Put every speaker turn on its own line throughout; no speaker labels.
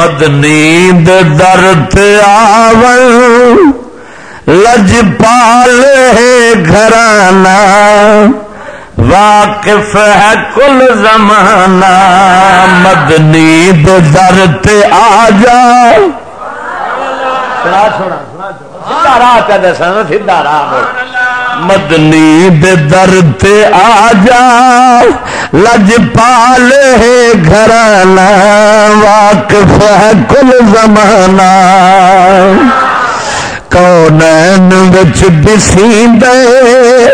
مدنی درد آو لج پال ہے گھرانا واقف ہے کل زمانہ مدنی درد آ جا سنا چھوڑا سیدھا راہ پہ دسا سیدھا راہ مدنی دے در تے آ جا لج پال ہے گھرانا واقف ہے کل زمانہ۔ کونین وچ بسی دے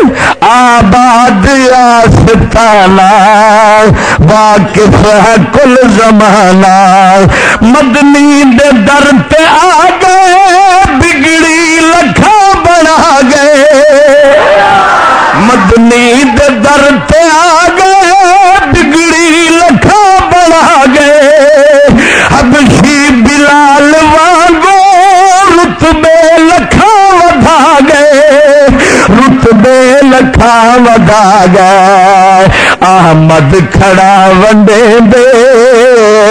آباد آستانا واقف ہے کل زمانہ۔ مدنی دے در تے آ گئے بگڑی لکھا بنا گئے۔ مدنی دے در احمد آ گئے۔ احمد کھڑا ونڈے دے۔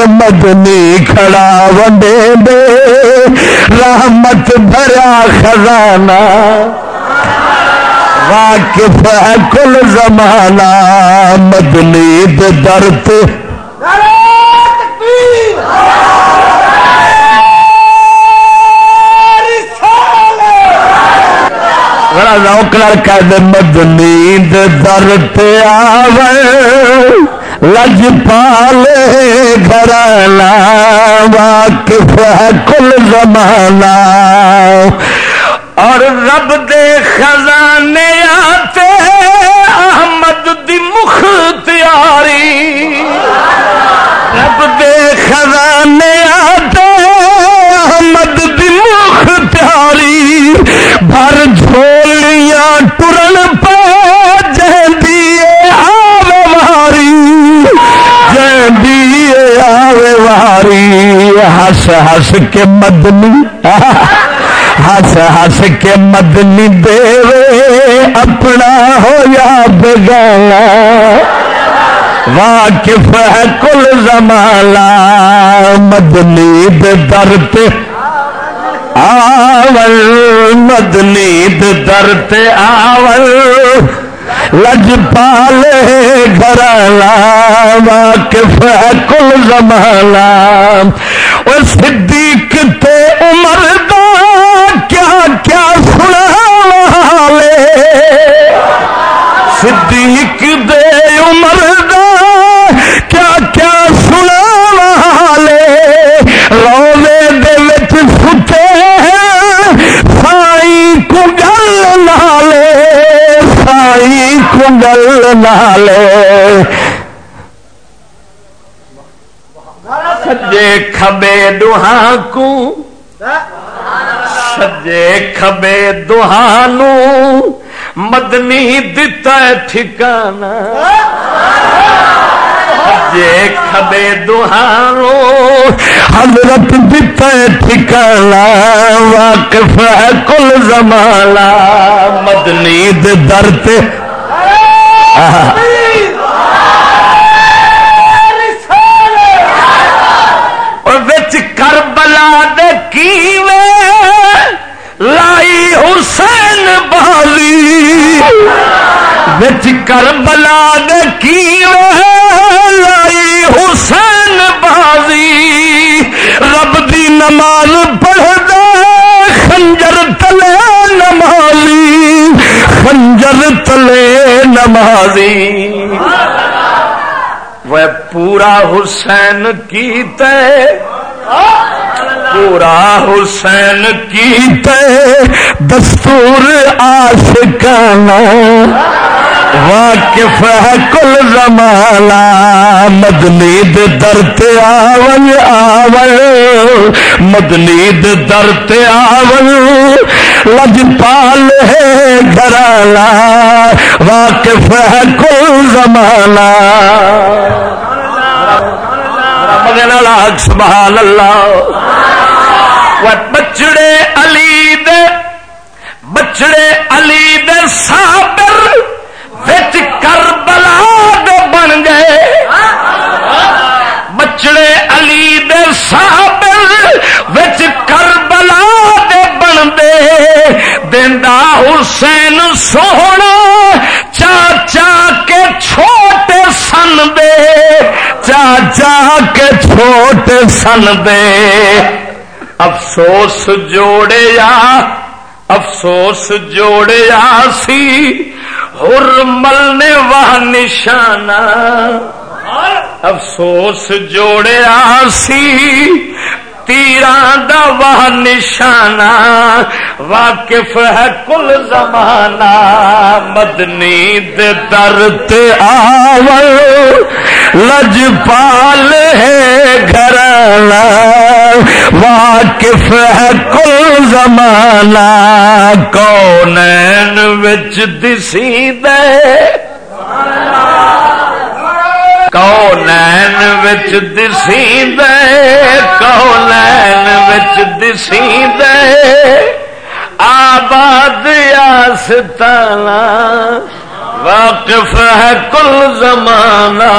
مدنی کھڑا ونڈے دے۔ رحمت بھرا خزانہ۔ واقف ہے کل زمانہ۔ مدنی درد بڑا روکڑا کر مدنی درد آو لج پالے گھرانا واقف ہے کل زمانہ اور رب دے خزانے آتے احمد دی مختیاری ہس ہس کے مدنی ہس ہس کے مدنی دے اپنا ہو یا بگانا واقف ہے کل زمانہ مدنی درد آول، مدنی درد آول۔ لج پالے گھرانا، واقف ہے کل زمانہ اور صدیق تے عمر دا کیا کیا سنا والے؟ صدیق دے عمر دا کیا کیا سنا والے؟ روزے دے وچ ستے سائی کو گل نالے، سائی کو گل نالے۔ سجے کھبے دوہاں کو سجے کھبے دوہانو مدنی دتا ٹھکانا سجے کھبے دوہانو حضرت دتا ٹھکانا واقف ہے کل زمانہ۔ مدنی درد کربلا کربلا دے کیوے لائی حسین بازی۔ رب دی نماز پڑھ دے، خنجر تلے نمازی۔ خنجر تلے نمازی۔ وہ پورا حسین کیتے، پورا حسین کیتے۔ دستور آشکانا واقف ہے کل زمانہ، مدنی درد آول آول۔ مدنی درد آول۔ لج پال ہے گھرانا، واقف ہے کل زمانہ۔ سبحان اللہ۔ بچڑے علی دے، بچڑے علی دے صابر سونا چاچا کے چھوٹے سن دے چاچا کے چھوٹے سن دے افسوس جوڑیا افسوس جوڑیا سی ہر مل نے وہ نشانہ۔ افسوس جوڑیا سی تیران دا وہ نشانہ، واقف ہے کل زمانہ۔ مدنی دے درد آور لج پال ہے گھرانا۔ واقف ہے کل زمانہ، کونین وچ دسی دے۔ کونین وچ دسی دے کونین وچ دسی دے آباد آستانا واقف ہے کل زمانہ